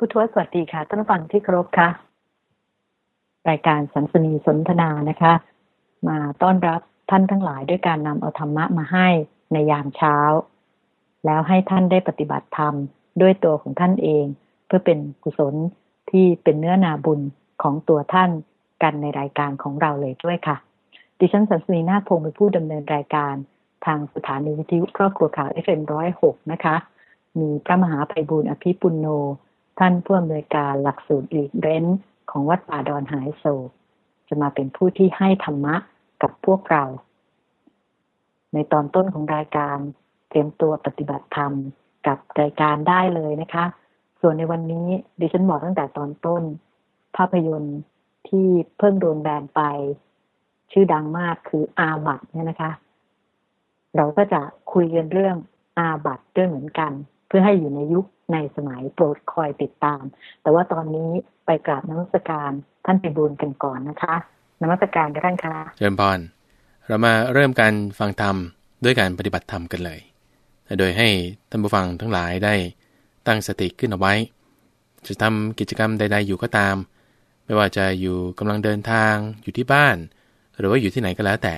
ผู้ทวสวัสดีค่ะท่านฟังที่เคารพค่ะ รายการสันสนีสนทนานะคะ มาต้อนรับท่านทั้งหลายด้วยการนำเอาธรรมะมาให้ในยามเช้า แล้วให้ท่านได้ปฏิบัติธรรมด้วยตัวของท่านเอง เพื่อเป็นกุศลที่เป็นเนื้อนาบุญของตัวท่านกันในรายการของเราเลยด้วยค่ะ ดิฉันสันสนีนาพงศ์เป็นผู้ดำเนินรายการทางสถานีวิทยุครอบครัวข่าว FM106 นะคะ มีพระมหาภัยบุญอภิปุณโน ท่านผู้อำนวยการหลักสูตรอีกเร้นของวัดป่าดอนหายโศกจะมาเป็นผู้ที่ให้ธรรมะกับพวกเรา ในตอนต้นของรายการเตรียมตัวปฏิบัติธรรมกับรายการได้เลยนะคะ ส่วนในวันนี้ดิฉันบอกตั้งแต่ตอนต้น ภาพยนตร์ที่เพิ่งโดนแบนไป ชื่อดังมากคืออาบัตเนี่ยนะคะ เราก็จะคุยกันเรื่องอาบัตด้วยเหมือนกัน เพื่อให้อยู่ในยุค ในสมัยโปรดคอยติดตาม แต่ว่าตอนนี้ไปกราบนมัสการท่านไปบูญกันก่อนนะคะนมัสการท่านคะเริ่มพรเรามาเริ่มการฟังธรรมด้วยการปฏิบัติธรรมกันเลย โดยให้ท่านผู้ฟังทั้งหลายได้ตั้งสติขึ้นเอาไว้ จะทำกิจกรรมใด ๆ อยู่ก็ตาม ไม่ว่าจะอยู่กำลังเดินทางอยู่ที่บ้าน หรือว่าอยู่ที่ไหนก็แล้วแต่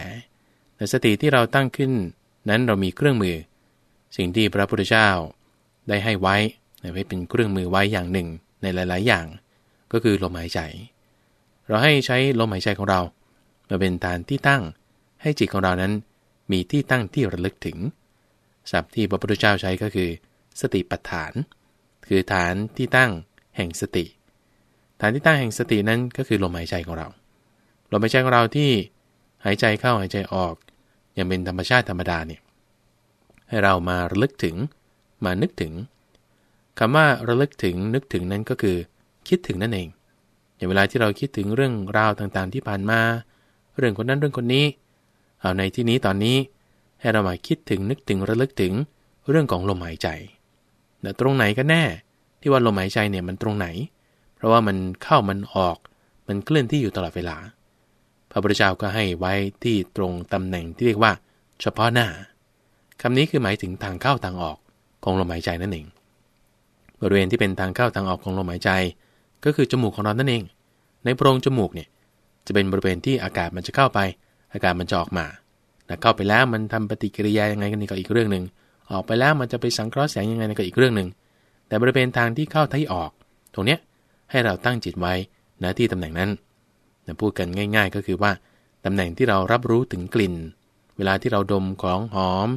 แต่สติที่เราตั้งขึ้นนั้นเรามีเครื่องมือ สิ่งที่พระพุทธเจ้าได้ให้ไว้ ไว้เป็นเครื่องมือไว้อย่างหนึ่งในหลาย ๆ อย่าง ก็คือลมหายใจ เราให้ใช้ลมหายใจของเรา มาเป็นฐานที่ตั้ง ให้จิตของเรานั้นมีที่ตั้งที่ระลึกถึงศัพท์ที่พระพุทธเจ้าใช้ก็คือ สติปัฏฐาน คือฐานที่ตั้งแห่งสติ ฐานที่ตั้งแห่งสตินั้นก็คือลมหายใจของเราลมหายใจของเราที่หายใจเข้าหายใจออกอย่างเป็นธรรมชาติธรรมดาเนี่ยให้เรามาระลึกถึงมานึกถึง คำว่าระลึกถึงนึกถึงนั้นก็คือ คิดถึงนั่นเอง อย่างเวลาที่เราคิดถึงเรื่องราวต่างๆที่ผ่านมา เรื่องคนนั้นเรื่องคนนี้ เอาในที่นี้ตอนนี้ให้เรามาคิดถึงนึกถึงระลึกถึงเรื่องของลมหายใจแต่ตรงไหนก็แน่ ที่ว่าลมหายใจเนี่ยมันตรงไหน เพราะว่ามันเข้ามันออก มันเคลื่อนที่อยู่ตลอดเวลา พระพุทธเจ้าก็ให้ไว้ที่ตรงตำแหน่งที่เรียกว่า เฉพาะหน้าคำนี้คือหมายถึงทางเข้าทางออกของลมหายใจนั่นเอง บริเวณที่เป็นทางเข้าทางออกของลมหายใจ ก็คือจมูกของเรานั่นเอง ในโพรงจมูกเนี่ยจะเป็นบริเวณที่อากาศมันจะเข้าไป อากาศมันจะออกมาแต่เข้าไปแล้วมันทำปฏิกิริยายังไงกันนี่ก็อีกเรื่องหนึ่งออกไปแล้วมันจะไปสังเคราะห์แสงยังไงนี่ก็อีกเรื่องหนึ่งแต่บริเวณทางที่เข้าที่ออก ตรงเนี้ยให้เราตั้งจิตไว้ณที่ตำแหน่งนั้นพูดกันง่าย ๆ ก็คือว่าตำแหน่งที่เรารับรู้ถึงกลิ่น เวลาที่เราดมของหอม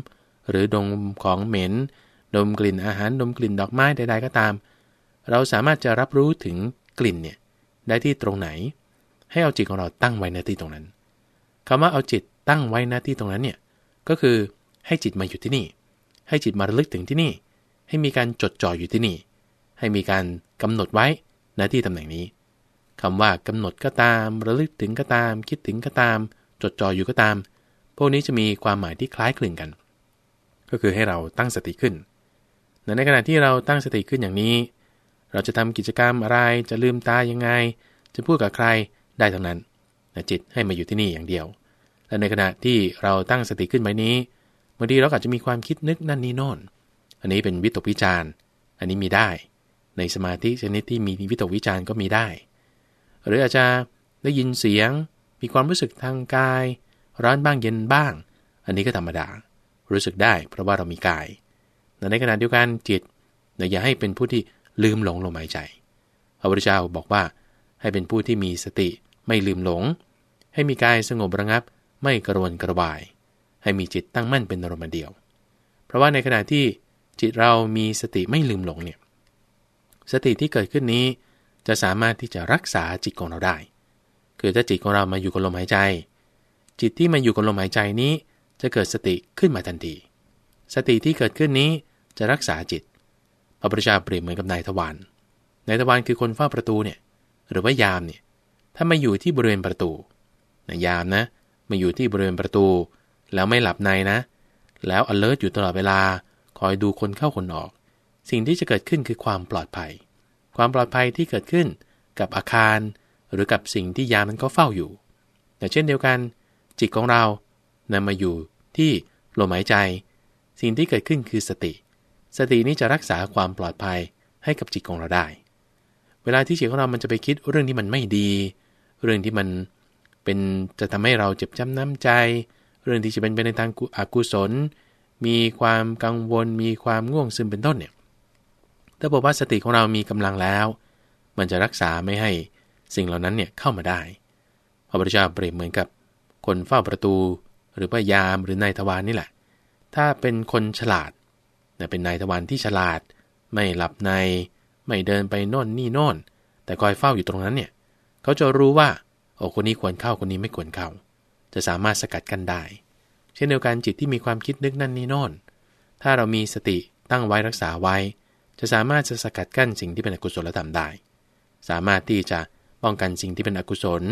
หรือดมของเหม็น ดมกลิ่นอาหารดมกลิ่นดอกไม้ใดๆก็ตาม เราสามารถจะรับรู้ถึงกลิ่นเนี่ยได้ที่ตรงไหน ให้เอาจิตของเราตั้งไว้หน้าที่ตรงนั้นคำว่าเอาจิตตั้งไว้หน้าที่ตรงนั้นเนี่ยก็คือให้จิตมาอยู่ที่นี่ ให้จิตมาระลึกถึงที่นี่ ให้มีการจดจ่ออยู่ที่นี่ ให้มีการกำหนดไว้หน้าที่ตำแหน่งนี้คำว่ากำหนดก็ตาม ระลึกถึงก็ตาม คิดถึงก็ตาม จดจ่ออยู่ก็ตาม พวกนี้จะมีความหมายที่คล้ายคลึงกัน ก็คือให้เราตั้งสติขึ้น ในขณะที่เราตั้งสติขึ้นอย่างนี้ เราจะทำกิจกรรมอะไรจะลืมตายังไง จะพูดกับใครได้ทั้งนั้นจิตให้มาอยู่ที่นี่อย่างเดียว และในขณะที่เราตั้งสติขึ้นไปนี้บางทีเราอาจจะมีความคิดนึกนั่นนี่โน่น อันนี้เป็นวิตกวิจารณ์ อันนี้มีได้ ในสมาธิชนิดที่มีวิตกวิจารณ์ก็มีได้ หรืออาจจะได้ยินเสียง มีความรู้สึกทางกาย ร้อนบ้างเย็นบ้าง อันนี้ก็ธรรมดา รู้สึกได้เพราะว่าเรามีกาย แต่ในขณะเดียวกันจิตอย่าให้เป็นผู้ที่ลืมหลงลมหายใจพระพุทธเจ้าบอกว่า ให้เป็นผู้ที่มีสติไม่ลืมหลง ให้มีกายสงบระงับ ไม่กระวนกระวาย ให้มีจิตตั้งมั่นเป็นอารมณ์เดียว เพราะว่าในขณะที่จิตเรามีสติไม่ลืมหลงเนี่ยสติที่เกิดขึ้นนี้จะสามารถที่จะรักษาจิตของเราได้ คือถ้าจิตของเรามาอยู่กับลมหายใจ จิตที่มาอยู่กับลมหายใจนี้ จะเกิดสติขึ้นมาทันที สติที่เกิดขึ้นนี้ จะรักษาจิต พระพุทธเจ้าเปรียบเหมือนกับนายทวารนายทวารคือคนเฝ้าประตูเนี่ยหรือว่ายามเนี่ยถ้ามาอยู่ที่บริเวณประตูนายามนะมาอยู่ที่บริเวณประตู แล้วไม่หลับในนะ แล้ว alert อยู่ตลอดเวลาคอยดูคนเข้าคนออก สิ่งที่จะเกิดขึ้นคือความปลอดภัย ความปลอดภัยที่เกิดขึ้นกับอาคาร หรือกับสิ่งที่ยามนั้นก็เฝ้าอยู่แต่เช่นเดียวกัน จิตของเรานำมาอยู่ที่ลมหายใจ สิ่งที่เกิดขึ้นคือสติ สตินี้จะรักษาความปลอดภัยให้กับจิตของเราได้ เวลาที่จิตของเรามันจะไปคิดเรื่องที่มันไม่ดี เรื่องที่มันเป็นจะทำให้เราเจ็บจ้ำน้ำใจ เรื่องที่จะเป็นไปในทางอกุศล มีความกังวล มีความง่วงซึมเป็นต้นเนี่ย ถ้าบอกว่าสติของเรามีกำลังแล้ว มันจะรักษาไม่ให้สิ่งเหล่านั้นเนี่ยเข้ามาได้ พระพุทธเจ้าเปรียบเหมือนกับ คนเฝ้าประตู หรือว่ายามหรือนายทวารนนี่แหละ ถ้าเป็นคนฉลาด เป็นนายทวารที่ฉลาด ไม่หลับใน ไม่เดินไปโน่นนี่โน่น แต่คอยเฝ้าอยู่ตรงนั้นเนี่ย เขาจะรู้ว่าโอ้คนนี้ควรเข้าคนนี้ไม่ควรเข้า จะสามารถสกัดกันได้ เช่นเดียวกันจิตที่มีความคิดนึกนั่นนี่โน่น ถ้าเรามีสติตั้งไว้รักษาไว้ จะสามารถจะสกัดกั้นสิ่งที่เป็นอกุศลธรรมได้ สามารถที่จะป้องกันสิ่งที่เป็นอกุศล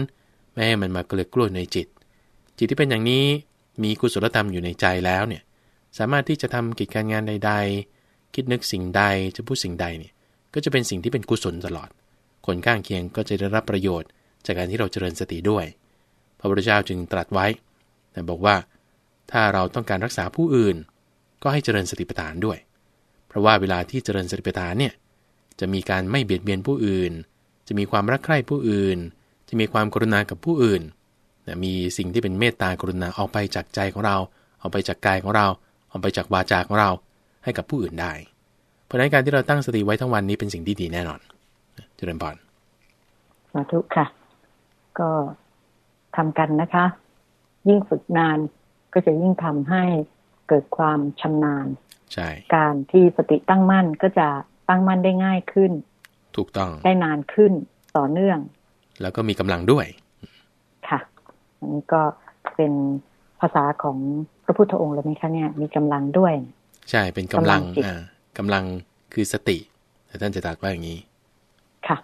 ไม่ให้มันมาเกลือกล้วยในจิต จิตที่เป็นอย่างนี้มีกุศลธรรมอยู่ในใจแล้วเนี่ย สามารถที่จะทำกิจการงานใด ๆ คิดนึกสิ่งใดจะพูดสิ่งใดเนี่ยก็จะเป็นสิ่งที่เป็นกุศลตลอด คนข้างเคียงก็จะได้รับประโยชน์ จากการที่เราเจริญสติด้วย พระพุทธเจ้าจึงตรัสไว้แต่บอกว่า ถ้าเราต้องการรักษาผู้อื่น ก็ให้เจริญสติปัฏฐานด้วย เพราะว่าเวลาที่เจริญสติปัฏฐานเนี่ยจะมีการไม่เบียดเบียนผู้อื่น จะมีความรักใคร่ผู้อื่น จะมีความกรุณากับผู้อื่น มีสิ่งที่เป็นเมตตากรุณาออกไปจากใจของเรา ออกไปจากกายของเรา ออกไปจากวาจาของเราให้กับผู้อื่นได้ เพราะนั้นการที่เราตั้งสติไว้ทั้งวันนี้เป็นสิ่งที่ดีแน่นอนเจริญพรสาธุค่ะ ก็ทำกันนะคะ ยิ่งฝึกนานก็จะยิ่งทำให้เกิดความชำนาญใช่การที่สติตั้งมั่นก็จะตั้งมั่นได้ง่ายขึ้น ถูกต้องได้นานขึ้นต่อเนื่อง แล้วก็มีกำลังด้วย ค่ะอันนี้ก็เป็นภาษาของพ ระพุทธองค์เลยไหมคะเนี่ยมีกำลังด้วย ใช่เป็นกำลังอ่ากำลังคือสติแต่ท่านจะตรัสว่าอย่างนี้ ค่ะ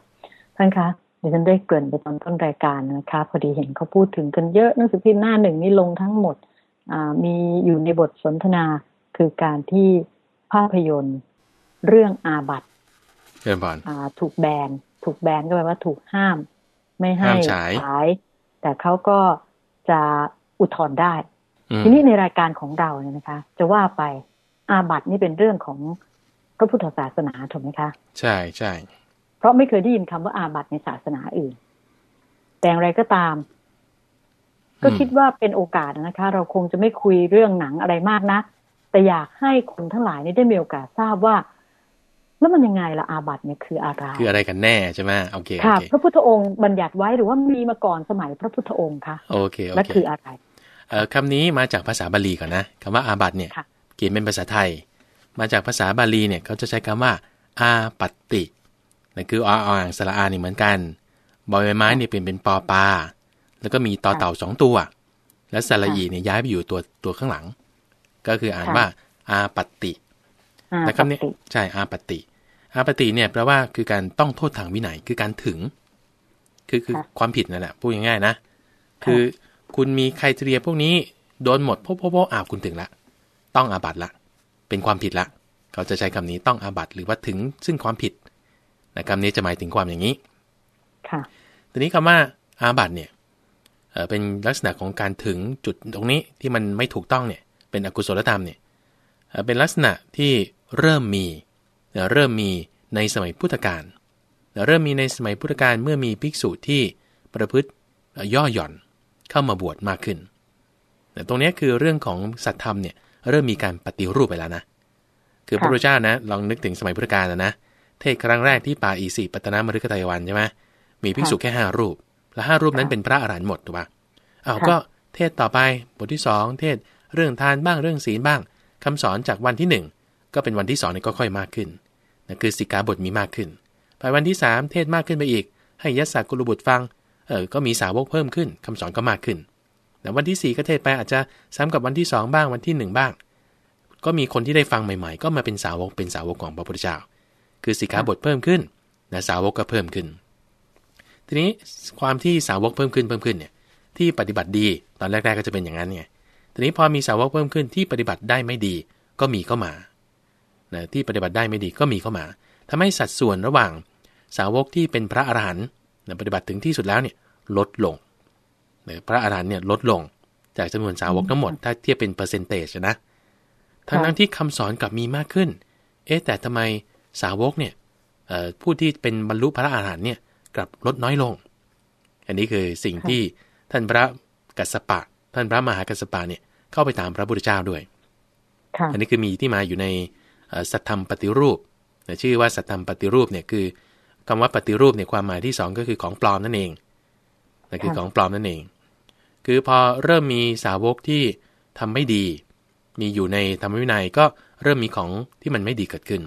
ท่านคะเดี๋ยวฉันได้เกริ่นไปตอนต้นรายการนะคะ พอดีเห็นเขาพูดถึงกันเยอะหนังสือพิมพ์หน้าหนึ่งนี่ลงทั้งหมดมีอยู่ในบทสนทนาคือการที่ภาพยนตร์เรื่องอาบัตเรื่องบอลถูกแบนถูกแบนก็แปลว่าถูกห้าม ไม่ให้ฉาย แต่เขาก็จะอุทธรณ์ได้ ทีนี้ในรายการของเราเนี่ยนะคะ จะว่าไปอาบัตนี่เป็นเรื่องของพระพุทธศาสนาถูกไหมคะ ใช่ใช่เพราะไม่เคยได้ยินคำว่าอาบัตในศาสนาอื่น แต่อย่างไรก็ตาม ก็คิดว่าเป็นโอกาสนะคะ เราคงจะไม่คุยเรื่องหนังอะไรมากนะแต่อยากให้คนทั้งหลายนี่ได้มีโอกาสทราบว่า แล้วมันยังไงละอาบัตเนี่ยคืออะไร คืออะไรกันแน่ใช่ไหมโอเคค่ะพระพุทธองค์บัญญัติไว้หรือว่ามีมาก่อนสมัยพระพุทธองค์คะโอเคและคืออะไรเอ่อ คำนี้มาจากภาษาบาลีก่อนนะคำว่าอาบัตเนี่ยเขียนเป็นภาษาไทย มาจากภาษาบาลีเนี่ยเขาจะใช้คำว่า อาปัตตินั่นคือออ่างสระอานี่เหมือนกันบอยไม้เนี่ยเป็นเป็นปอปลาแล้วก็มีต่อเต่าสองตัว แล้วสระอีเนี่ยย้ายไปอยู่ตัวตัวข้างหลัง ก็คืออ่านว่า อาปัตตินะคำนี้ใช่อาปัตติอาปัตติเนี่ยแปลว่าคือการต้องโทษทางวินัยคือการถึง คือคือความผิดนั่นแหละพูดง่ายๆนะ คือ คุณมีใครเทียพวกนี้โดนหมดพบพบอาบคุณถึงละ ต้องอาบัตละ เป็นความผิดละ เขาจะใช้คำนี้ต้องอาบัตหรือว่าถึงซึ่งความผิดนะคำนี้จะหมายถึงความอย่างนี้ ค่ะ ทีนี้คำว่าอาบัตเนี่ยเป็นลักษณะของการถึงจุดตรงนี้ที่มันไม่ถูกต้องเนี่ย เป็นอกุศลธรรมเนี่ยเป็นลักษณะที่เริ่มมีเริ่มมีในสมัยพุทธกาลเริ่มมีในสมัยพุทธกาลเมื่อมีภิกษุที่ประพฤติย่อหย่อน เข้ามาบวชมากขึ้นแต่ตรงนี้คือเรื่องของสัตธรรมเนี่ยเริ่มมีการปฏิรูปไปแล้วนะ คือพระพุทธเจ้านะ ลองนึกถึงสมัยพุทธกาลนะนะเทศครั้งแรกที่ป่าอีสีปัตนามฤคตายวันใช่ไหมมีภิกษุแค่ห้ารูป และห้ารูปนั้นเป็นพระอรหันต์หมดถูกปะอ้าวก็เทศต่อไปบทที่สองเทศเรื่องทานบ้างเรื่องศีลบ้างคำสอนจากวันที่หนึ่งก็เป็นวันที่สองนี่ก็ค่อยมากขึ้นนั่นคือสิกขาบทมีมากขึ้นไปวันที่สามเทศมากขึ้นไปอีก ให้ยัสสกุลบุตรฟัง เออก็มีสาวกเพิ่มขึ้นคำสอนก็มากขึ้นแต่วันที่ 4 ก็เทศไปอาจจะซ้ำกับวันที่ 2 บ้างวันที่ 1 บ้าง ก็มีคนที่ได้ฟังใหม่ ๆ ก็มาเป็นสาวกเป็นสาวกของพระพุทธเจ้า คือสิกขาบทเพิ่มขึ้นนะสาวกก็เพิ่มขึ้น ทีนี้ความที่สาวกเพิ่มขึ้นเพิ่มขึ้นเนี่ยที่ปฏิบัติดีตอนแรกๆก็จะเป็นอย่างนั้นไงทีนี้พอมีสาวกเพิ่มขึ้นที่ปฏิบัติได้ไม่ดีก็มีเข้ามานะที่ปฏิบัติได้ไม่ดีก็มีเข้ามาทำให้สัดส่วนระหว่างสาวกที่เป็นพระอรหันต์ ปฏิบัติถึงที่สุดแล้วเนี่ยลดลงพระอาหารหันต์เนี่ยลดลงจากจำนวนสาวกทั้งหมด ถ้าเทียบเป็นเปอร์เซนเตจนะทั้งนั้นที่คำสอนกลับมีมากขึ้น เอ๊ะแต่ทำไมสาวกเนี่ยผู้ที่เป็นบรรลุพระอาหารหันต์เนี่ยกลับลดน้อยลง อันนี้คือสิ่งที่ท่านพระกัสสปะ ท่านพระมหากัสสปะเนี่ยเข้าไปถามพระพุทธเจ้าด้วย อันนี้คือมีที่มาอยู่ในสัทธรรมปฏิรูป ชื่อว่าสัทธรรมปฏิรูปเนี่ยคือ คำว่าปฏิรูปเนี่ยความหมายที่ 2 ก็คือของปลอมนั่นเองนั่นคือของปลอมนั่นเอง คือพอเริ่มมีสาวกที่ทำไม่ดี มีอยู่ในธรรมวินัยก็เริ่มมีของที่มันไม่ดีเกิดขึ้น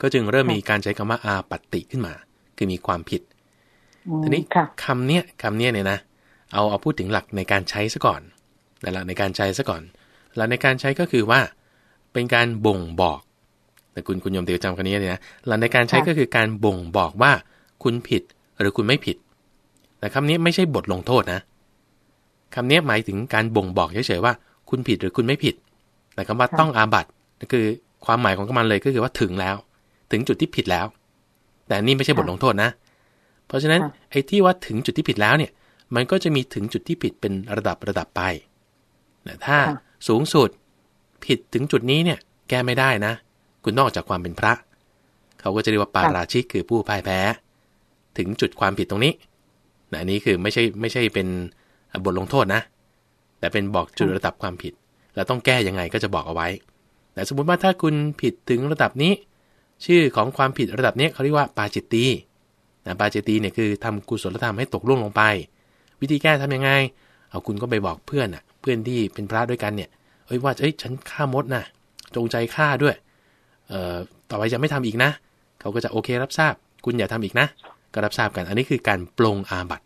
ก็จึงเริ่มมีการใช้คำว่าอาปัตติขึ้นมา คือมีความผิดทีนี้คำเนี้ยคำเนี้ยเนี่ยนะเอาเอาพูดถึงหลักในการใช้ซะก่อนหลักในการใช้ซะก่อนหลักในการใช้ก็คือว่า เป็นการบ่งบอก แต่คุณคุณยมเตียวจำกันนี้เลยนะหลักในการใช้ก็คือการบ่งบอกว่าคุณผิดหรือคุณไม่ผิด แต่คำนี้ไม่ใช่บทลงโทษนะคำนี้หมายถึงการบ่งบอกเฉยๆว่า คุณผิดหรือคุณไม่ผิด แต่คำว่าต้องอาบัตก็คือความหมายของมันเลยก็คือว่าถึงแล้ว ถึงจุดที่ผิดแล้ว แต่นี่ไม่ใช่บทลงโทษนะ เพราะฉะนั้นไอ้ที่ว่าถึงจุดที่ผิดแล้วเนี่ย มันก็จะมีถึงจุดที่ผิดเป็นระดับระดับไปแต่ถ้าสูงสุดผิดถึงจุดนี้เนี่ย แก้ไม่ได้นะ คุณนอกจากความเป็นพระ เขาก็จะเรียกว่าปาราชิกคือผู้พ่ายแพ้ ถึงจุดความผิดตรงนี้นะนี้คือไม่ใช่ไม่ใช่เป็นบทลงโทษนะ แต่เป็นบอกจุดระดับความผิด แล้วต้องแก้ยังไงก็จะบอกเอาไว้ แต่สมมติว่าถ้าคุณผิดถึงระดับนี้ ชื่อของความผิดระดับนี้เขาเรียกว่าปาจิตตีนะปาจิตตีเนี่ยคือทำกุศลธรรมให้ตกล่วงลงไป วิธีแก้ทํำยังไง เอาคุณก็ไปบอกเพื่อนอะ เพื่อนที่เป็นพระด้วยกันเนี่ยเอ้ยว่าเอ้ยฉันฆ่ามดนะจงใจฆ่าด้วย ต่อไปจะไม่ทำอีกนะ เขาก็จะโอเครับทราบ คุณอย่าทำอีกนะ ก็รับทราบกัน อันนี้คือการปลงอาบัต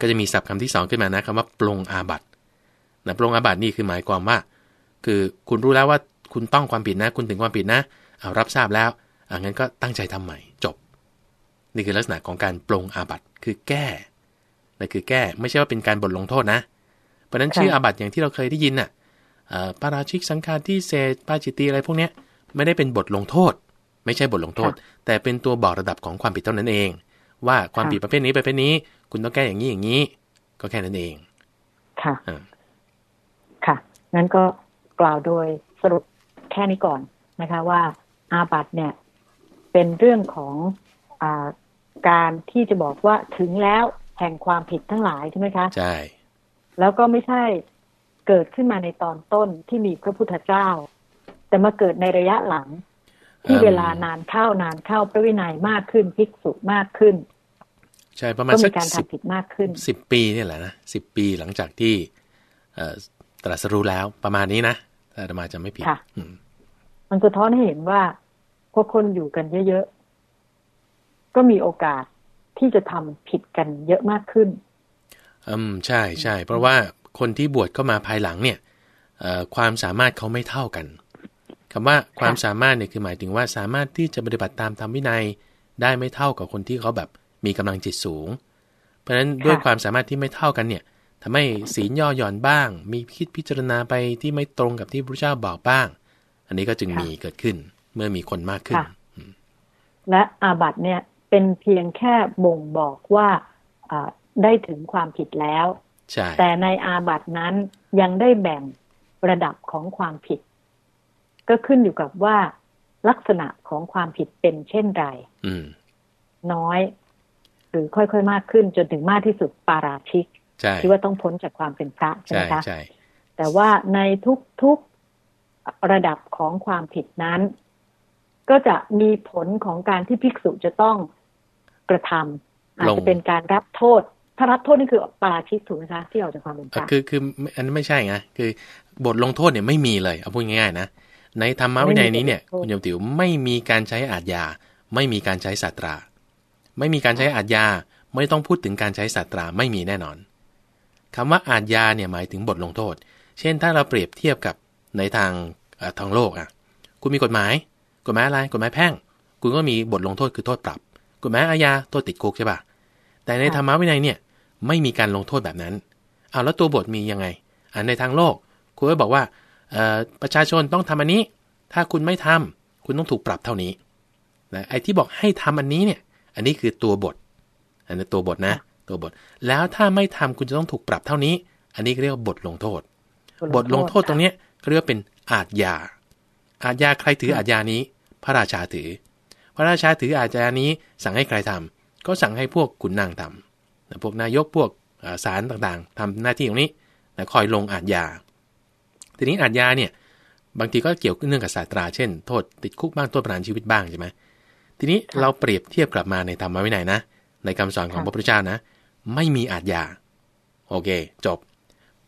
ก็จะมีศัพท์คำที่สองขึ้นมานะคำว่าปลงอาบัตนะปลงอาบัตนี่คือหมายความว่า คือคุณรู้แล้วว่าคุณต้องความผิดนะ คุณถึงความผิดนะเอารับทราบแล้วอ่างั้นก็ตั้งใจทำใหม่จบ นี่คือลักษณะของการปลงอาบัตคือแก้นั่นคือแก้ไม่ใช่ว่าเป็นการบทลงโทษนะ เพราะนั้นชื่ออาบัตอย่างที่เราเคยได้ยินน่ะปาราชิกสังฆาที่เศษปาจิตีอะไรพวกนี้ ไม่ได้เป็นบทลงโทษ ไม่ใช่บทลงโทษ แต่เป็นตัวบอกระดับของความผิดเท่านั้นเอง ว่าความผิดประเภทนี้ประเภทนี้ คุณต้องแก้อย่างนี้อย่างนี้ ก็แค่นั้นเอง ค่ะค่ะนั้นก็กล่าวโดยสรุปแค่นี้ก่อนนะคะ ว่าอาบัตเนี่ยเป็นเรื่องของอการที่จะบอกว่าถึงแล้วแห่งความผิดทั้งหลายใช่ไหมคะใช่แล้วก็ไม่ใช่เกิดขึ้นมาในตอนต้นที่มีพระพุทธเจ้า แต่มาเกิดในระยะหลัง ที่เวลานานเข้านานเข้าพระวินัยมากขึ้นภิกษุมากขึ้น ใช่ประมาณสักการทำผิดมากขึ้นสิบปีนี่แหละนะสิบปีหลังจากที่ตรัสรู้แล้วประมาณนี้นะแต่ธรรมาจะไม่ผิดมันสะท้อนให้เห็นว่าพวกคนอยู่กันเยอะๆ ก็มีโอกาสที่จะทำผิดกันเยอะมากขึ้น อืมใช่ใช่เพราะว่าคนที่บวชเข้ามาภายหลังเนี่ยความสามารถเขาไม่เท่ากัน คำว่าความสามารถเนี่ยคือหมายถึงว่าสามารถที่จะปฏิบัติตามธรรมวินัยได้ไม่เท่ากับคนที่เขาแบบมีกำลังจิตสูง เพราะฉะนั้นด้วยความสามารถที่ไม่เท่ากันเนี่ยทำให้ศีลย่อหย่อนบ้าง มีคิดพิจารณาไปที่ไม่ตรงกับที่พระเจ้าบอกบ้าง อันนี้ก็จึงมีเกิดขึ้นเมื่อมีคนมากขึ้น และอาบัตเนี่ยเป็นเพียงแค่บ่งบอกว่าได้ถึงความผิดแล้ว แต่ในอาบัตินั้นยังได้แบ่งระดับของความผิด ก็ขึ้นอยู่กับว่าลักษณะของความผิดเป็นเช่นไรน้อย หรือค่อยๆมากขึ้นจนถึงมากที่สุดปาราชิกที่ว่าต้องพ้นจากความเป็นพระใช่ไหมคะแต่ว่าในทุกๆระดับของความผิดนั้น ก็จะมีผลของการที่ภิกษุจะต้องกระทำอาจจะเป็นการรับโทษ ถ้ารับโทษนี่คือปาราชิกถูกไหมคะที่ออกจากความเป็นพระคือคืออันนั้นไม่ใช่ไงคือบทลงโทษเนี่ยไม่มีเลยเอาพูดง่ายๆนะ ในธรรมะวินัยนี้เนี่ยคุณโยมติ๋วไม่มีการใช้อาญาไม่มีการใช้สัตรา ไม่มีการใช้อาญาไม่ต้องพูดถึงการใช้สัตราไม่มีแน่นอนคำว่าอาญาเนี่ยหมายถึงบทลงโทษ เช่นถ้าเราเปรียบเทียบกับในทางทางโลกอะคุณมีกฎหมาย กฎหมายอะไรกฎหมายแพ่ง คุณก็มีบทลงโทษคือโทษปรับ กฎหมายอาญาโทษติดคุกใช่ปะแต่ในธรรมะวินัยเนี่ยไม่มีการลงโทษแบบนั้นเอาแล้วตัวบทมียังไงอ่าในทางโลก คุณก็บอกว่า ประชาชนต้องทำอันนี้ ถ้าคุณไม่ทำคุณต้องถูกปรับเท่านี้นะไอ้ที่บอกให้ทำอันนี้เนี่ย อันนี้คือตัวบท อันนี้ตัวบทนะ ตัวบท แล้วถ้าไม่ทำคุณจะต้องถูกปรับเท่านี้ อันนี้เรียกว่าบทลงโทษ บทลงโทษตรงนี้เขาเรียกว่าเป็นอาญาอาญาใครถืออาญานี้ พระราชาถือ พระราชาถืออาจารย์นี้ สั่งให้ใครทำก็สั่งให้พวกขุนนางทำพวกนายกพวกสารต่างๆทำหน้าที่ตรงนี้คอยลงอาญา ทีนี้อาญาเนี่ยบางทีก็เกี่ยวเนื่องกับศาสตรา เช่นโทษติดคุกบ้างโทษประหารชีวิตบ้างใช่ไหมทีนี้เราเปรียบเทียบกลับมาในธรรมวินัยนะ ในคำสอนของพระพุทธเจ้านะ ไม่มีอาญาโอเค จบ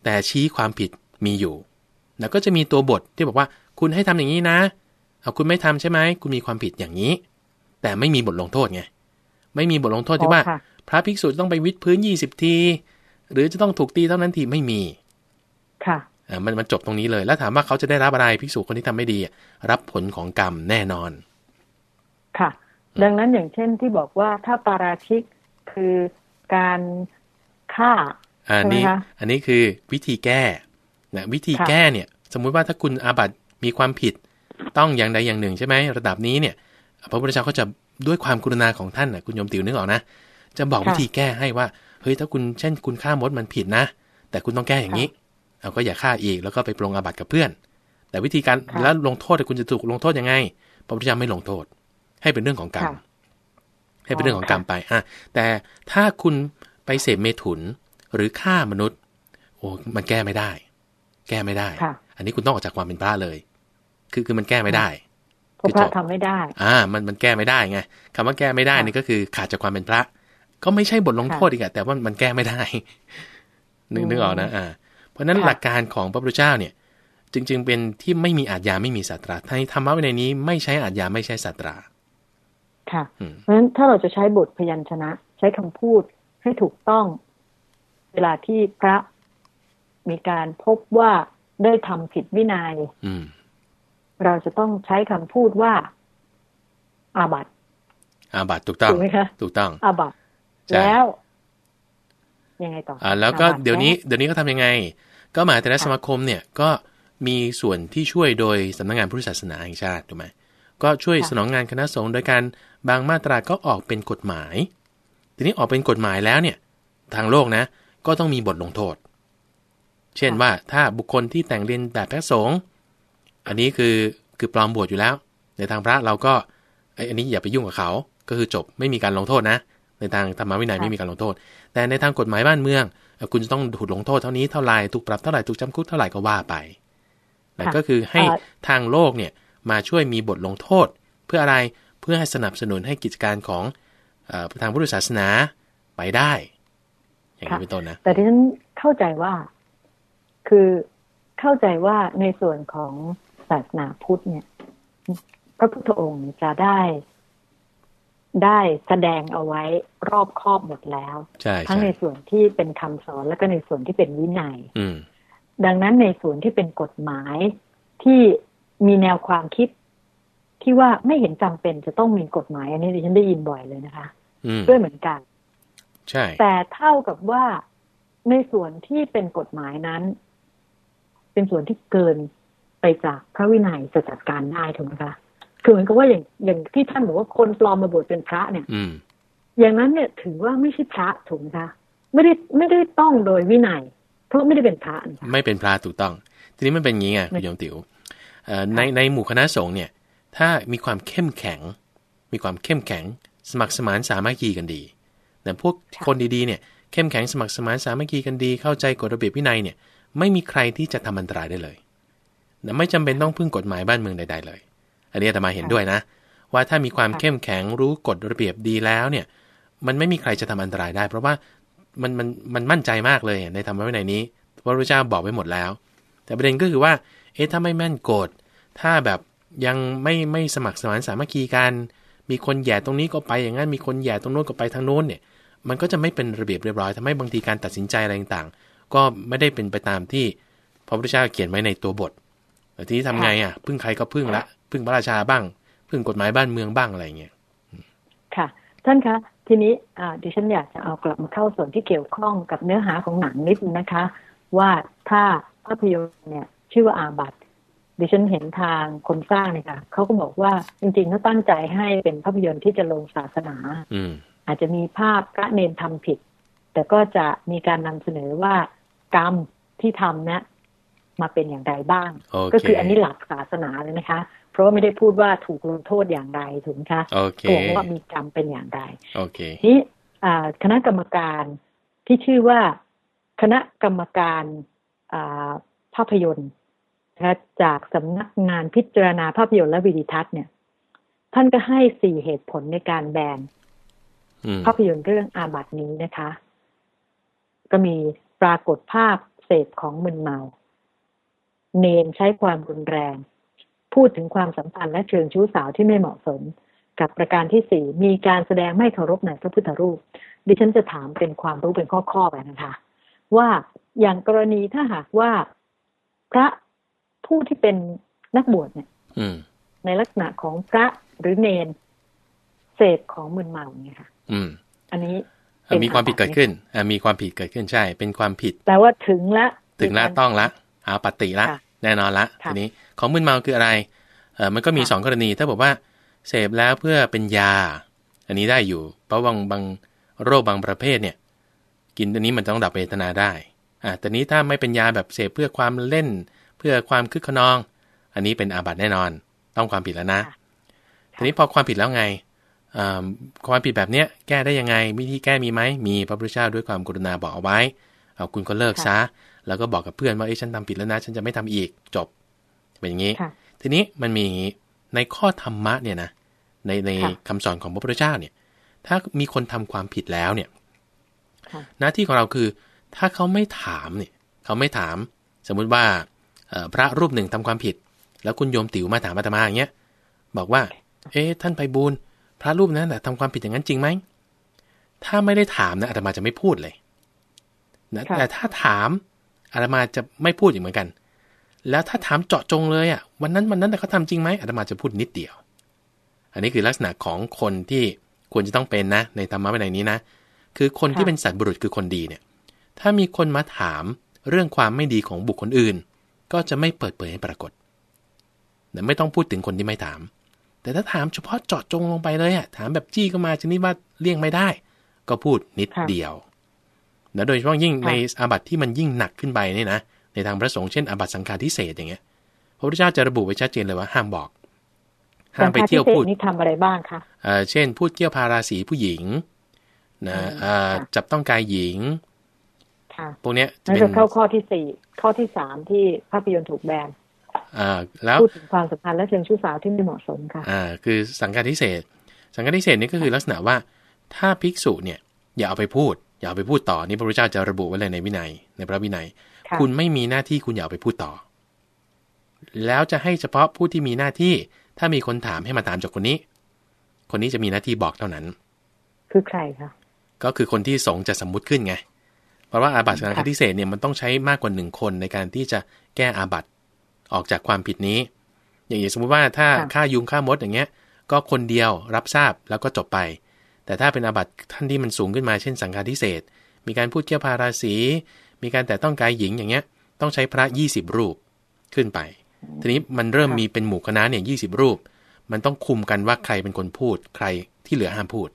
แต่ชี้ความผิดมีอยู่ แล้วก็จะมีตัวบทที่บอกว่า คุณให้ทำอย่างนี้นะ เอาคุณไม่ทำใช่ไหมคุณมีความผิดอย่างนี้ แต่ไม่มีบทลงโทษไง ไม่มีบทลงโทษที่ว่า พระภิกษุต้องไปวิดพื้นยี่สิบที หรือจะต้องถูกตีเท่านั้นทีไม่มี ค่ะอ่า มันมันจบตรงนี้เลย แล้วถามว่าเขาจะได้รับอะไรภิกษุคนที่ทำไม่ดี รับผลของกรรมแน่นอน ค่ะ ดังนั้นอย่างเช่นที่บอกว่าถ้าปาราชิกคือการฆ่าอันนี้อันนี้คือวิธีแก้นะวิธีแก้เนี่ย สมมุติว่าถ้าคุณอาบัติมีความผิด ต้องอย่างใดอย่างหนึ่งใช่ไหมระดับนี้เนี่ยพระพุทธเจ้าก็จะด้วยความกรุณาของท่านนะคุณโยมติวนึกออกนะจะบอกวิธีแก้ให้ว่าเฮ้ยถ้าคุณเช่นคุณฆ่ามดมันผิดนะ แต่คุณต้องแก้อย่างนี้ เราก็อย่าฆ่าอีกแล้วก็ไปปรงอาบัติกับเพื่อน แต่วิธีการแล้วลงโทษคุณจะถูกลงโทษยังไงพระพุทธเจ้าไม่ลงโทษ ให้เป็นเรื่องของกรรมให้เป็นเรื่องของกรรมไปอะแต่ถ้าคุณไปเสพเมถุนหรือฆ่ามนุษย์ โอ้มันแก้ไม่ได้ แก้ไม่ได้ อันนี้คุณต้องออกจากความเป็นพระเลย คือคือมันแก้ไม่ได้พระทำไม่ได้ อ่า มันมันแก้ไม่ได้ไงคำว่าแก้ไม่ได้นี่ก็คือขาดจากความเป็นพระ ก็ไม่ใช่บทลงโทษอีกอะแต่ว่ามันแก้ไม่ได้ นึกนึกออกนะ อ่า เพราะนั้นหลักการของพระพุทธเจ้าเนี่ยจริงๆเป็นที่ไม่มีอาญาไม่มีสัตราในธรรมะในนี้ไม่ใช้อาญาไม่ใช้สัตรา ค่ะ เพราะฉะนั้นถ้าเราจะใช้บทพยัญชนะ ใช้คำพูดให้ถูกต้อง เวลาที่พระมีการพบว่าได้ทำผิดวินยัยเราจะต้องใช้คำพูดว่า อาบัตอาบัตถูกต้องถูกไหมคะถูกต้อง อาบัตแล้ว ยังไงต่ออ่าแล้วก็เดี๋ยวนี้เดี๋ยวนี้เขาทำยังไง ก็มหาเทรสมาคมเนี่ยก็มีส่วนที่ช่วยโดยสำนักงานพุทธศาสนาแห่งชาติถูกไหมก็ช่วยสนองงานคณะสงฆ์โดยการบางมาตราก็ออกเป็นกฎหมาย ทีนี้ออกเป็นกฎหมายแล้วเนี่ยทางโลกนะก็ต้องมีบทลงโทษ เช่นว่าถ้าบุคคลที่แต่งเรียนแบบพระสงฆ์อันนี้คือคือปลอมบวชอยู่แล้ว ในทางพระเราก็ไอ้อันนี้อย่าไปยุ่งกับเขา ก็คือจบไม่มีการลงโทษนะ ในทางธรรมวินัยไม่มีการลงโทษ แต่ในทางกฎหมายบ้านเมือง คุณจะต้องถูกลงโทษเท่านี้เท่าไรถูกปรับเท่าไหร่ถูกจำคุกเท่าไหร่ก็ว่าไปนั่นก็คือให้ทางโลกเนี่ยมาช่วยมีบทลงโทษ เพื่ออะไรเพื่อให้สนับสนุนให้กิจการของทางพุทธศาสนาไปได้ อย่างนี้เป็นต้นนะ แต่ที่ฉันเข้าใจว่าคือเข้าใจว่าในส่วนของศาสนาพุทธเนี่ย พระพุทธองค์จะได้ ได้แสดงเอาไว้รอบครอบหมดแล้วทั้งในส่วนที่เป็นคำสอนแล้วก็ในส่วนที่เป็นวินัยดังนั้นในส่วนที่เป็นกฎหมายที่มีแนวความคิดที่ว่าไม่เห็นจำเป็นจะต้องมีกฎหมาย อันนี้ดิฉันได้ยินบ่อยเลยนะคะด้วยเหมือนกัน ใช่ แต่เท่ากับว่าในส่วนที่เป็นกฎหมายนั้น เป็นส่วนที่เกินไปจากพระวินัยจะจัดการได้ถูกไหมคะ คือเหมือนกับว่าอย่างอย่างที่ท่านบอกว่าคนปลอมมาบวชเป็นพระเนี่ย อือย่างนั้นเนี่ยถือว่าไม่ใช่พระถูกไหมคะไม่ได้ไม่ได้ต้องโดยวินัย เพราะไม่ได้เป็นพระไม่เป็นพระถูกต้อง ทีนี้มันเป็นอย่างนี้ไงคุณโยมติ๋วในในหมู่คณะสงฆ์เนี่ย ถ้ามีความเข้มแข็ง มีความเข้มแข็ง สมัครสมานสามัคคีกันดีแต่พวกคนดีๆเนี่ยเข้มแข็งสมัครสมานสามัคคีกันดี เข้าใจกฎระเบียบวินัยเนี่ย ไม่มีใครที่จะทำอันตรายได้เลยไม่จำเป็นต้องพึ่งกฎหมายบ้านเมืองใด ๆ เลย อันนี้แต่มาเห็นด้วยนะ ว่าถ้ามีความเข้มแข็งรู้กฎระเบียบดีแล้วเนี่ย มันไม่มีใครจะทำอันตรายได้ เพราะว่ามันมันมันมั่นใจมากเลยในธรรมะวินัยนี้พระพุทธเจ้าบอกไว้หมดแล้ว แต่ประเด็นก็คือว่า เอ๊ะถ้าไม่แม่นกฎถ้าแบบยังไม่ไม่สมัครสมานสามัคคีกัน มีคนแย่ตรงนี้ก็ไปอย่างนั้น มีคนแย่ตรงโน้นก็ไปทางโน้นเนี่ย มันก็จะไม่เป็นระเบียบเรียบร้อยทำให้บางทีการตัดสินใจอะไรต่างๆ ก็ไม่ได้เป็นไปตามที่พระพุทธเจ้าเขียนไว้ในตัวบททีนี้ทำไงอะ พึ่งใครก็พึ่งละ พึ่งพระราชาบ้าง พึ่งกฎหมายบ้านเมืองบ้างอะไรเงี้ยค่ะ ท่านคะทีนี้อ่าดิฉันอยากจะเอากลับมาเข้าส่วนที่เกี่ยวข้องกับเนื้อหาของหนังนิดนะคะ ว่าถ้าภาพยนตร์เนี่ยชื่อว่าอาบัตดิฉันเห็นทางคนสร้างเนี่ยค่ะเขาก็บอกว่าจริงๆเขาตั้งใจให้เป็นภาพยนตร์ที่จะลงศาสนา อือาจจะมีภาพพระเนนทำผิด แต่ก็จะมีการนำเสนอว่ากรรมที่ทำนะมาเป็นอย่างไรบ้างก็คืออันนี้หลักศาสนาเลยนะคะ เพราะว่าไม่ได้พูดว่าถูกลงโทษอย่างไรถูกไหมคะโอเคตัวว่ามีกรรมเป็นอย่างไร โอเคนี้อ่าคณะกรรมการที่ชื่อว่าคณะกรรมการอ่าภาพยนตร์นะคะจากสำนักงานพิจารณาภาพยนตร์และวิดีทัศน์เนี่ย ท่านก็ให้สี่เหตุผลในการแบนอืมภาพยนตร์เรื่องอาบัตินี้นะคะ ก็มีปรากฏภาพเสพของมึนเมา เนนใช้ความรุนแรง พูดถึงความสัมพันธ์และเชิงชู้สาวที่ไม่เหมาะสม กับประการที่สี่มีการแสดงไม่เคารพในพระพุทธรูป ดิฉันจะถามเป็นความรู้เป็นข้อๆไปนะคะ ว่าอย่างกรณีถ้าหากว่าพระผู้ที่เป็นนักบวชเนี่ยอืมในลักษณะของพระหรือเนนเสพของมึนเมาเนี่ยค่ะ อืม อันนี้อะมีความผิดเกิดขึ้นอะมีความผิดเกิดขึ้นใช่ เป็นความผิดแปลว่าถึงละ ถึงละต้องละอาปฏิละค่ะ แน่นอนละค่ะทีนี้ของมึนเมาคืออะไรเออมันก็มีค่ะสองกรณี ถ้าบอกว่าเสพแล้วเพื่อเป็นยา อันนี้ได้อยู่ เพราะบางบางโรคบางประเภทเนี่ย กินตัวนี้มันต้องดับเวทนาได้อ่าแต่นี้ถ้าไม่เป็นยาแบบเสพเพื่อความเล่น เพื่อความคึกขนอง อันนี้เป็นอาบัติแน่นอน ต้องความผิดแล้วนะค่ะทีนี้พอความผิดแล้วไงอ่าความผิดแบบเนี้ยแก้ได้ยังไง วิธีแก้มีไหมมีพระพุทธเจ้าด้วยความกรุณาบอกเอาไว้เอาคุณก็เลิกซะ แล้วก็บอกกับเพื่อนว่าเอ้ยฉันทำผิดแล้วนะ ฉันจะไม่ทำอีกจบ เป็นอย่างนี้ค่ะทีนี้มันมีอย่างนี้ในข้อธรรมะเนี่ยนะในในค่ะคำสอนของพระพุทธเจ้าเนี่ย ถ้ามีคนทำความผิดแล้วเนี่ยค่ะหน้าที่ของเราคือ ถ้าเขาไม่ถามเนี่ย เขาไม่ถาม สมมุติว่าเอ่อพระรูปหนึ่งทำความผิด แล้วคุณโยมติ๋วมาถามอาตมาอย่างเงี้ยบอกว่า เอ๊ะท่านไพบูลย์พระรูปนั้นน่ะทำความผิดอย่างนั้นจริงไหมถ้าไม่ได้ถามนะอาตมาจะไม่พูดเลยนะค่ะแต่ถ้าถาม อาตมาจะไม่พูดอีกเหมือนกัน แล้วถ้าถามเจาะจงเลยอะวันนั้นวันนั้นน่ะเขาทำจริงไหมอาตมาจะพูดนิดเดียว อันนี้คือลักษณะของคนที่ควรจะต้องเป็นนะ ในธรรมะวินัยนี้นะ คือคนที่ค่ะเป็นสัตว์บุรุษคือคนดีเนี่ย ถ้ามีคนมาถามเรื่องความไม่ดีของบุคคลอื่น ก็จะไม่เปิดเผยให้ปรากฏแต่ไม่ต้องพูดถึงคนที่ไม่ถาม แต่ถ้าถามเฉพาะเจาะจงลงไปเลยอะถามแบบจี้ก็มาชนิดว่าเลี่ยงไม่ได้ ก็พูดนิดค่ะเดียว นะโดยเฉพาะยิ่งค่ะในอาบัติที่มันยิ่งหนักขึ้นไปเนี่ยนะในทางพระสงฆ์เช่นอาบัติสังฆาทิเศษอย่างเงี้ยพระพุทธเจ้าจะระบุไว้ชัดเจนเลยว่าห้ามบอกห้ามไปเที่ยวพูดสังฆาทิเศษนี่ทำอะไรบ้างคะเอ่อเช่น พูดเกี่ยวพาราสีผู้หญิงนะอืมเอ่อค่ะจับต้องกายหญิงค่ะพวกเนี้ยจะนั่นเป็นจะเข้าข้อที่สี่ข้อที่สามที่ภาพยนตร์ถูกแบนอ่าแล้วพูดถึงความสัมพันธ์และเชิงชู้สาวที่ไม่เหมาะสมค่ะอ่าคือสังฆาทิเศษสังฆาทิเศษนี่ก็คือลักษณะว่าถ้าภิกษุเนี่ยอย่าเอาไปพูด อย่าเอาไปพูดต่อนี่พระพุทธเจ้าจะระบุไว้เลยในวินัย ในพระวินัยค่ะคุณไม่มีหน้าที่คุณอย่าเอาไปพูดต่อ แล้วจะให้เฉพาะผู้ที่มีหน้าที่ถ้ามีคนถามให้มาตามจากคนนี้ คนนี้จะมีหน้าที่บอกเท่านั้น คือใครคะก็คือคนที่สงฆ์จะสมมุติขึ้นไง เพราะว่าอาบัติสังฆาทิเศษเนี่ยมันต้องใช้มากกว่าหนึ่งคนในการที่จะแก้อาบัติออกจากความผิดนี้ อย่างสมมุติว่าถ้าค่ะฆ่ายุงฆ่ามดอย่างเงี้ย ก็คนเดียวรับทราบแล้วก็จบไป แต่ถ้าเป็นอาบัติท่านที่มันสูงขึ้นมาเช่นสังฆาทิเศษมีการพูดเกี่ยวพาราสี มีการแต่ต้องกายหญิงอย่างเงี้ย ต้องใช้พระ 20 รูปขึ้นไป ทีนี้มันเริ่มมีเป็นหมู่คณะเนี่ยยีรูป มันต้องคุมกันว่าใครเป็นคนพูด ใครที่เหลือห้ามพูด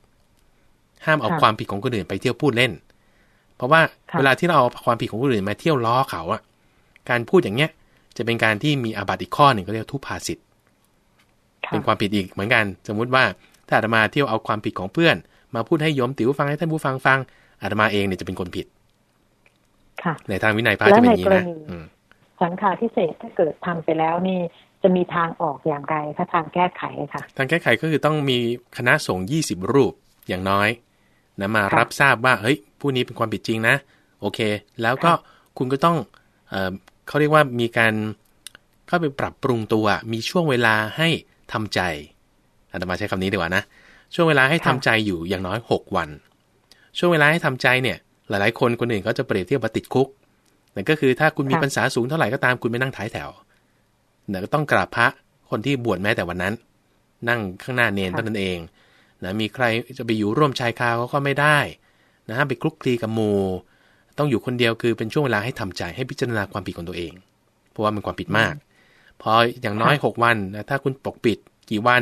ห้ามเอาค่ะความผิดของคนอื่นไปเที่ยวพูดเล่น เพราะว่าค่ะเวลาที่เราเอาความผิดของคนอื่นมาเที่ยวล้อเขาอะการพูดอย่างเงี้ย จะเป็นการที่มีอาบัติอีกข้อหนึ่งก็เรียกว่าทุพภาสิทธิ์ค่ะเป็นความผิดอีกเหมือนกัน สมมุติว่า ถ้าอาตมาเที่ยวเอาความผิดของเพื่อน มาพูดให้โยมติ๋วฟังให้ท่านผู้ฟังฟังอาตมาเองเนี่ยจะเป็นคนผิด ค่ะ ในทางวินัยพระจะเป็นอย่างนี้และนะในกรณีอืมสังฆาทิเศษถ้าเกิดทำไปแล้วนี่จะมีทางออกอย่างไรถ้าทางแก้ไขค่ะ ทางแก้ไขก็คือต้องมีคณะสงฆ์20รูปอย่างน้อยนะมาค่ะรับทราบว่าเฮ้ยผู้นี้เป็นความผิดจริงนะ โอเค แล้วก็ค่ะคุณก็ต้องเอ่อเขาเรียกว่ามีการเข้าไปปรับปรุงตัว มีช่วงเวลาให้ทำใจ อาตมาใช้คำนี้ดีกว่านะ ช่วงเวลาให้ทำใจอยู่อย่างน้อย 6 วัน ช่วงเวลาให้ทำใจเนี่ย หลายๆ คนคนอื่นก็จะเปรียบเทียบว่าติดคุกนั่นก็คือถ้าคุณมีค่ะพรรษาสูงเท่าไหร่ก็ตามคุณไปนั่งท้ายแถวเนี่ยก็ต้องกราบพระคนที่บวชแม้แต่วันนั้น นั่งข้างหน้าเนนค่ะเท่านั้นเองนะมีใครจะไปอยู่ร่วมชายคาเขาก็ไม่ได้นะห้ามไปคลุกคลีกับหมูต้องอยู่คนเดียวคือเป็นช่วงเวลาให้ทำใจให้พิจารณาความผิดของตัวเอง เพราะว่ามันความผิดมาก พออย่างน้อย 6 วันนะถ้าคุณปกปิดกี่วัน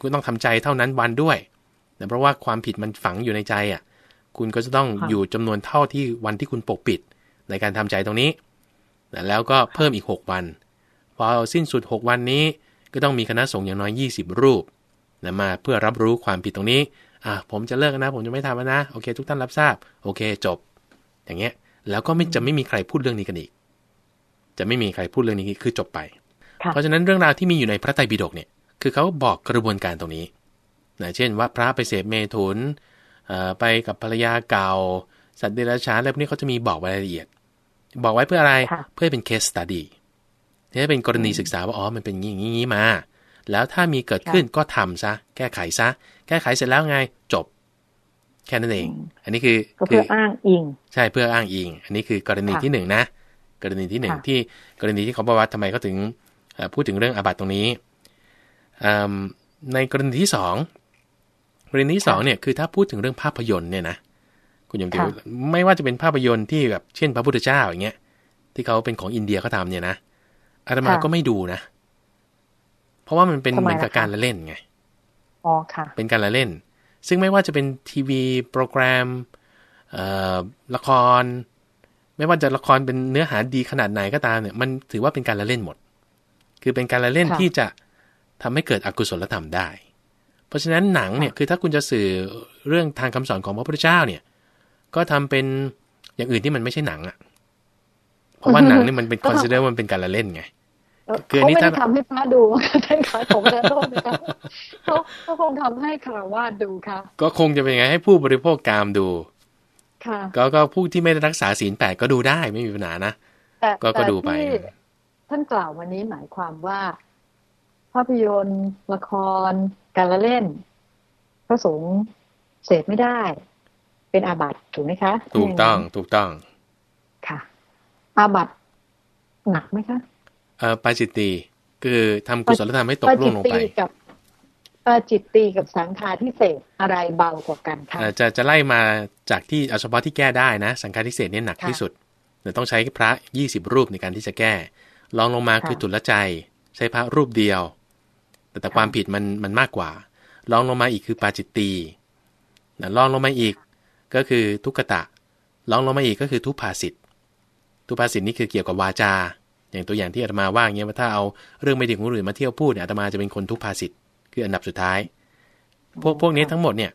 คุณก็ต้องทำใจเท่านั้นวันด้วยนะเพราะว่าความผิดมันฝังอยู่ในใจอะ คุณก็จะต้องค่ะอยู่จำนวนเท่าที่วันที่คุณปกปิด ในการทำใจตรงนี้นะแล้วก็เพิ่มอีก 6 วันพอสิ้นสุด 6 วันนี้ ก็ต้องมีคณะสงฆ์อย่างน้อย 20 รูปนะมาเพื่อรับรู้ความผิดตรงนี้อะผมจะเลิกนะ ผมจะไม่ทำแล้วนะโอเค ทุกท่านรับทราบ โอเคจบ อย่างเงี้ยแล้วก็ไม่จะไม่มีใครพูดเรื่องนี้กันอีก จะไม่มีใครพูดเรื่องนี้คือจบไปค่ะเพราะฉะนั้นเรื่องราวที่มีอยู่ในพระไตรปิฎกเนี่ย คือเขาบอกกระบวนการตรงนี้นะเช่นว่าพระไปเสพเมถุนเอ่อไปกับภรรยาเก่า สัตว์เดรัจฉานอะไรพวกนี้เขาจะมีบอกไว้รายละเอียด บอกไว้เพื่ออะไรค่ะเพื่อให้เป็น case study ให้เป็นกรณีศึกษาว่าอ๋อมันเป็นอย่างนี้อย่างนี้มา แล้วถ้ามีเกิดขึ้นก็ทำซะ แก้ไขซะ แก้ไขเสร็จแล้วไงจบ แค่นั้นเอง อันนี้คือก็เพื่ออ้างอิง ใช่เพื่ออ้างอิง อันนี้คือกรณีค่ะที่หนึ่งนะ กรณีที่หนึ่งค่ะที่กรณีที่เขาบอกว่าทำไมเขาถึงเอ่อพูดถึงเรื่องอาบัติตรงนี้อืม ในกรณีที่สองกรณีที่สองเนี่ยคือถ้าพูดถึงเรื่องภาพยนตร์เนี่ยนะคุณยมติวค่ะไม่ว่าจะเป็นภาพยนตร์ที่แบบเช่น พระพุทธเจ้าอย่างเงี้ยที่เขาเป็นของอินเดียเขาทำเนี่ยนะอาตมาก็ไม่ดูนะ เพราะว่ามันเป็นทำไมเหมือนกับล่ะคะการละเล่นไงอ๋อค่ะ เป็นการละเล่น ซึ่งไม่ว่าจะเป็นทีวีโปรแกรมเอ่อละคร ไม่ว่าจะละครเป็นเนื้อหาดีขนาดไหนก็ตามเนี่ย มันถือว่าเป็นการละเล่นหมด คือเป็นการละเล่นค่ะที่จะ ทำให้เกิดอกุศลธรรมได้ เพราะฉะนั้นหนังเนี่ยคือถ้าคุณจะสื่อเรื่องทางคำสอนของพระพุทธเจ้าเนี่ยก็ทำเป็นอย่างอื่นที่มันไม่ใช่หนังอะ่ะ เพราะว่าหนังเนี่ยมันเป็นก็คอนซิเดอร์มันเป็นการละเล่นไงเอ่อคืออันเขานี้ไม่ได้ถ้าทำให้พระดูท่านขาผมและโทษนะคะเขาเขาคงทำให้คารวาสดูค่ะ ก็คงจะเป็นไงให้ผู้บริโภคกามดู ค่ะก็ก็ผู้ที่ไม่ได้รักษาศีลแปดก็ดูได้ไม่มีปัญหานะแต่ก็ก็แต่ดูไปที่ท่านกล่าววันนี้หมายความว่า ภาพยนตร์ ละคร การละเล่น พระสงฆ์เสพไม่ได้ เป็นอาบัติถูกไหมคะ ถูกต้อง ถูกต้อง ค่ะ อาบัติหนักไหมคะเอ่อปาจิตตีคือทำกุศลธรรมให้ตกปาล่จิวตงลงตีไปกับปาจิตตีกับสังฆาทิเศษอะไรเบากว่ากันคะเอ่อจะจะไล่มาจากที่เอาเฉพาะที่แก้ได้นะ สังฆาทิเศษเนี่ยหนักค่ะที่สุดเดี๋ยวต้องใช้พระ20รูปในการที่จะแก้ลองลงมาค่ะคือตุลใจ ใช้พระรูปเดียว แต่แต่ค่ะความผิดมันมันมากกว่าลองลงมาอีกคือปาจิตตีนะลองลงมาอีกก็คือทุกขตะลองลงมาอีกก็คือทุพภาสิทธ์ทุพภาสิทธ์นี่คือเกี่ยวกับวาจา อย่างตัวอย่างที่อาตมาว่าอย่างเงี้ยว่าถ้าเอาเรื่องไม่ดีของคนอื่นมาเที่ยวพูดเนี่ยอาตมาจะเป็นคนทุพภาสิทธ์คืออันดับสุดท้าย พวกพวกนี้ทั้งหมดเนี่ย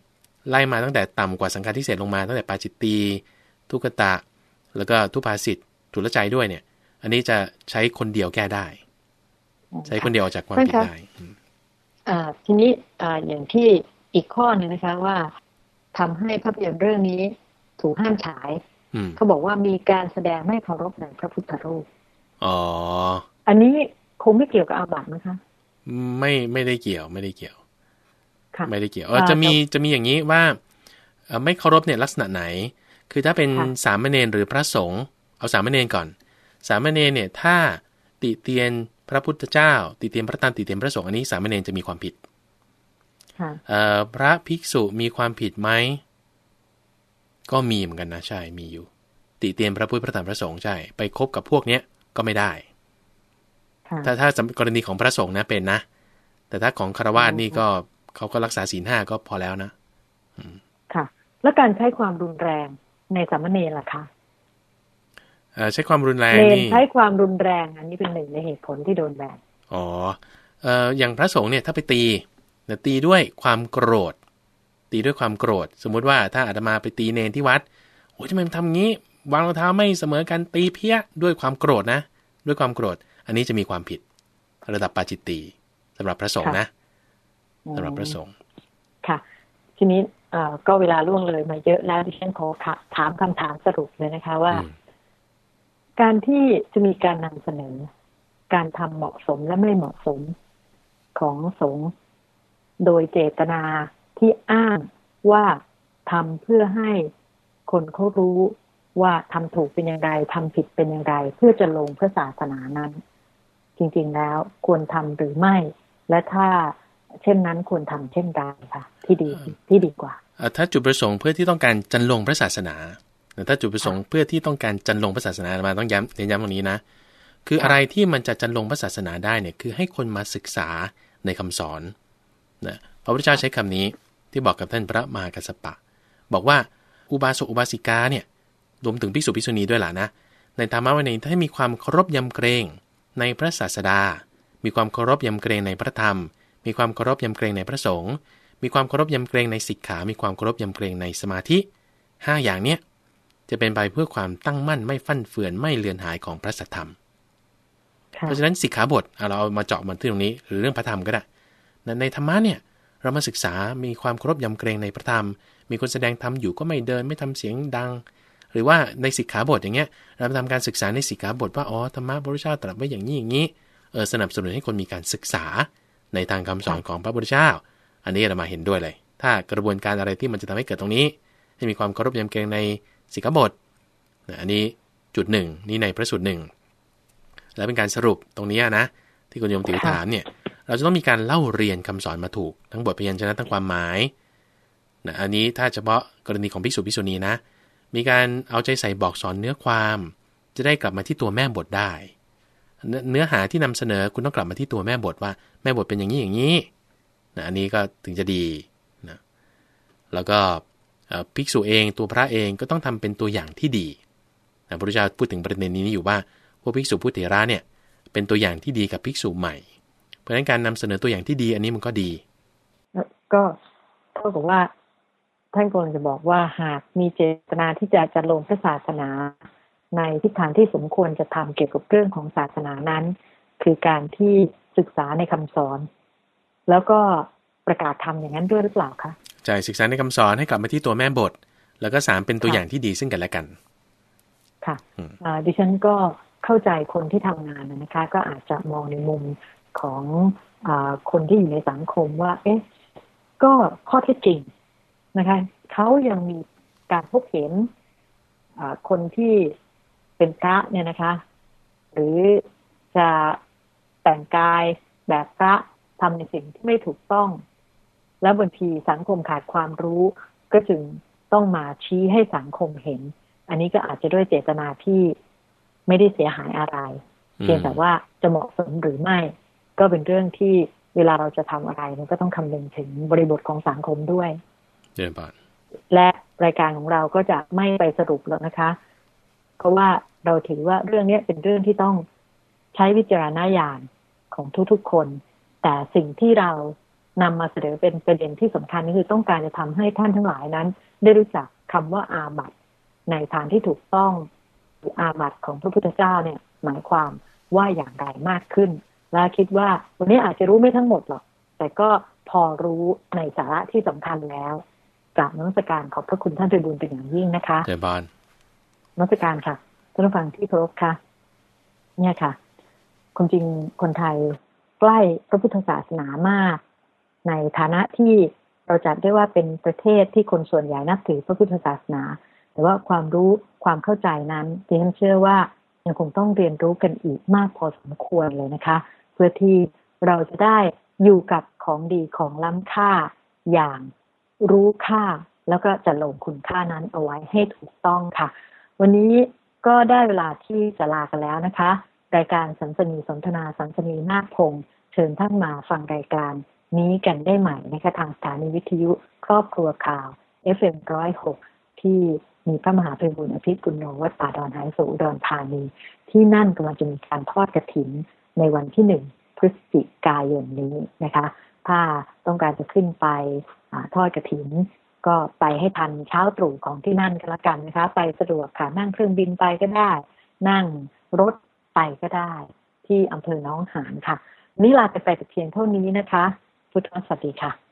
ไล่มาตั้งแต่ต่ำกว่าสังฆาทิเศษลงมาตั้งแต่ปาจิตตีทุกตะ แล้วก็ทุพภาสิทธ์ทุลใจด้วยเนี่ย อันนี้จะใช้คนเดียวแก้ได้ ใช้คนเดียวออกจากความผิดได้อืมอ่า ทีนี้อ่าอย่างที่อีกข้อหนึ่งนะคะว่าทำให้ภาพยนตร์เรื่องนี้ถูกห้ามฉายอืมเขาบอกว่ามีการแสดงไม่เคารพในพระพุทธรูปอ๋ออันนี้คงไม่เกี่ยวกับอาบัตินะคะ ไม่ไม่ได้เกี่ยวไม่ได้เกี่ยวค่ะไม่ได้เกี่ยวเอออ่าจะมีแต่จะมีอย่างนี้ว่าเอ่อไม่เคารพเนี่ยลักษณะไหน คือถ้าเป็นค่ะสามเณรหรือพระสงฆ์เอาสามเณรก่อน สามเณรเนี่ยถ้าติเตียน พระพุทธเจ้า ติเตียนพระตันติเตียนพระสงฆ์อันนี้สามเณรจะมีความผิดค่ะเอ่อพระภิกษุมีความผิดไหม ก็มีเหมือนกันนะใช่มีอยู่ ติเตียนพระพุทธพระธรรมพระสงฆ์ใช่ ไปคบกับพวกเนี้ยก็ไม่ได้ค่ะถ้าถ้าสำกรณีของพระสงฆ์นะเป็นนะ แต่ถ้าของคารวาสอ๋อนี่ก็เขาก็รักษาศีลห้าก็พอแล้วนะค่ะ แล้วการใช้ความรุนแรงในสามเณรล่ะคะเอ่อ ใช้ความรุนแรงเนรนี่ใช้ความรุนแรงอันนี้เป็นหนึ่งในเหตุผลที่โดนแบนอ๋อเอ่ออย่างพระสงฆ์เนี่ยถ้าไปตีเนี่ยตีด้วยความโกรธ ตีด้วยความโกรธ สมมุติว่าถ้าอาตมาไปตีเนรที่วัดโอ้ยทำไมมันทำงี้ วางรองเท้าไม่เสมอกันตีเพี้ยด้วยความโกรธนะ ด้วยความโกรธ อันนี้จะมีความผิด ระดับปาจิตตีสำหรับพระสงฆ์นะสำหรับพระสงฆ์ค่ะ ทีนี้เอ่อก็เวลาล่วงเลยมาเยอะแล้วดิฉันขอถามคำถามสรุปเลยนะคะว่าอืม การที่จะมีการนำเสนอ การทำเหมาะสมและไม่เหมาะสมของสงฆ์โดยเจตนาที่อ้างว่าทำเพื่อให้คนเขารู้ว่าทำถูกเป็นอย่างไรทำผิดเป็นอย่างไร เพื่อจะลงเพื่อศาสนานั้น จริงๆแล้วควรทำหรือไม่ และถ้าเช่นนั้นควรทำเช่นใดคะที่ดีที่ดีกว่าถ้าจุดประสงค์เพื่อที่ต้องการจันลงพระศาสนา ถ้าจุดประสงค์เพื่อที่ต้องการจันลงพระศาสนามาต้องย้ำเน้นย้ำตรงนี้นะ คือค่ะอะไรที่มันจะจันลงพระศาสนาได้เนี่ยคือให้คนมาศึกษาในคำสอนนะพระพุทธเจ้าใช้คำนี้ที่บอกกับท่านพระมหากัสสปะ บอกว่าอุบาสกอุบาสิกาเนี่ยรวมถึงภิกษุภิกษุณีด้วยล่ะนะในธรรมะวันนี้ถ้าให้มีความเคารพยำเกรงในพระศาสดา มีความเคารพยำเกรงในพระธรรม มีความเคารพยำเกรงในพระสงฆ์มีความเคารพยำเกรงในสิกขา มีความเคารพยำเกรงในสมาธิ 5 อย่างเนี้ย จะเป็นไปเพื่อความตั้งมั่นไม่ฟั่นเฟือนไม่เลือนหายของพระสัทธรรม เพราะฉะนั้นสิกขาบทเราเอามาเจาะมันที่ตรงนี้ หรือเรื่องพระธรรมก็ได้ในธรรมะเนี่ยเรามาศึกษามีความเคารพยำเกรงในพระธรรม มีคนแสดงธรรมอยู่ก็ไม่เดินไม่ทำเสียงดัง หรือว่าในสิกขาบทอย่างเงี้ย เราทำการศึกษาในสิกขาบทว่าอ๋อธรรมะพระพุทธเจ้าตรัสไว้อย่างนี้อย่างนี้เออสนับสนุนให้คนมีการศึกษาในทางคำสอนของพระพุทธเจ้า อันนี้เรามาเห็นด้วยเลย ถ้ากระบวนการอะไรที่มันจะทำให้เกิดตรงนี้ ให้มีความเคารพยำเกรงใน สิกขาบทอันนี้จุดหนึ่งนี่ในพระสูตรหนึ่งแล้วเป็นการสรุปตรงนี้นะ ที่คุณโยมติวถามเนี่ย เราจะต้องมีการเล่าเรียนคำสอนมาถูก ทั้งบทพยัญชนะทั้งความหมายนะอันนี้ถ้าเฉพาะกรณีของภิกษุภิกษุณีนะ มีการเอาใจใส่บอกสอนเนื้อความ จะได้กลับมาที่ตัวแม่บทได้ เนื้อหาที่นำเสนอคุณต้องกลับมาที่ตัวแม่บทว่า แม่บทเป็นอย่างนี้อย่างนี้นะอันนี้ก็ถึงจะดีนะแล้วก็ ภิกษุเองตัวพระเองก็ต้องทำเป็นตัวอย่างที่ดีพระพุทธเจ้าพูดถึงประเด็นนี้อยู่ว่าพวกภิกษุผู้เถระเนี่ยเป็นตัวอย่างที่ดีกับภิกษุใหม่ เพราะฉะนั้นการนำเสนอตัวอย่างที่ดีอันนี้มันก็ดี ก็เท่ากับว่าท่านกำลังจะบอกว่าหากมีเจตนาที่จะจะลงพระศาสนา ในทิศทางที่สมควรจะทำเกี่ยวกับเรื่องของศาสนานั้น คือการที่ศึกษาในคำสอน แล้วก็ประกาศทำอย่างนั้นด้วยหรือเปล่าคะ ใช่ศึกษาในคำสอนให้กลับมาที่ตัวแม่บท แล้วก็สามเป็นตัวอย่างที่ดีซึ่งกันและกัน ค่ะดิฉันก็เข้าใจคนที่ทำงานนะคะ ก็อาจจะมองในมุมของอคนที่อยู่ในสังคมว่า เอ๊ะ ก็ข้อเท็จจริงนะคะเขายังมีการพบเห็นคนที่เป็นพระเนี่ยนะคะ หรือจะแต่งกายแบบพระทำในสิ่งที่ไม่ถูกต้อง แล้วบางทีสังคมขาดความรู้ ก็จึงต้องมาชี้ให้สังคมเห็น อันนี้ก็อาจจะด้วยเจตนาที่ไม่ได้เสียหายอะไร เพียงแต่ว่าจะเหมาะสมหรือไม่ ก็เป็นเรื่องที่เวลาเราจะทำอะไร มันก็ต้องคำนึงถึงบริบทของสังคมด้วยเยี่ยมบและรายการของเราก็จะไม่ไปสรุปแล้วนะคะ เพราะว่าเราถือว่าเรื่องนี้เป็นเรื่องที่ต้องใช้วิจารณญาณของทุกๆคน แต่สิ่งที่เรา นำมาเสนอเป็นประเด็นที่สำคัญนี่คือต้องการจะทำให้ท่านทั้งหลายนั้น ได้รู้จักคำว่าอาบัตในทางที่ถูกต้องอาบัตของพระพุทธเจ้าเนี่ยหมายความว่าอย่างไรมากขึ้น และคิดว่าวันนี้อาจจะรู้ไม่ทั้งหมดหรอก แต่ก็พอรู้ในสาระที่สำคัญแล้วกราบนักการขอบพระคุณท่านเจบุญเป็นอย่างยิ่งนะคะเจบานนักการค่ะท่านผู้ฟังที่เคารพค่ะ เนี่ยค่ะคนจริงคนไทยใกล้พระพุทธศาสนามาก ในฐานะที่เราจัดได้ว่าเป็นประเทศที่คนส่วนใหญ่นับถือพระพุทธศาสนา แต่ว่าความรู้ความเข้าใจนั้นดิฉันเชื่อว่ายังคงต้องเรียนรู้กันอีกมากพอสมควรเลยนะคะ เพื่อที่เราจะได้อยู่กับของดีของล้ำค่าอย่างรู้ค่า แล้วก็จะลงคุณค่านั้นเอาไว้ให้ถูกต้องค่ะ วันนี้ก็ได้เวลาที่จะลากันแล้วนะคะ รายการสันสนีสนทนาสันสนีนาคพงเชิญท่านมาฟังรายการ นี้กันได้ใหม่นะคะทางสถานีวิทยุครอบครัวข่าว FM106 ที่มีพระมหาเพรบุญอภิปุณโญวัดป่าดอนหายสูดอนธานี ที่นั่นกำลังจะมีการทอดกระถินในวันที่หนึ่งพฤศจิกายนนี้นะคะ ถ้าต้องการจะขึ้นไปอทอดกระถิน ก็ไปให้ทันเช้าตรู่ของที่นั่นก็แล้วกันนะคะ ไปสะดวกค่ะนั่งเครื่องบินไปก็ได้ นั่งรถไปก็ได้ ที่อำเภอน้องหานค่ะ นี่ลาไปไปแต่เพียงเท่านี้นะคะ พุทธสวัสดีค่ะ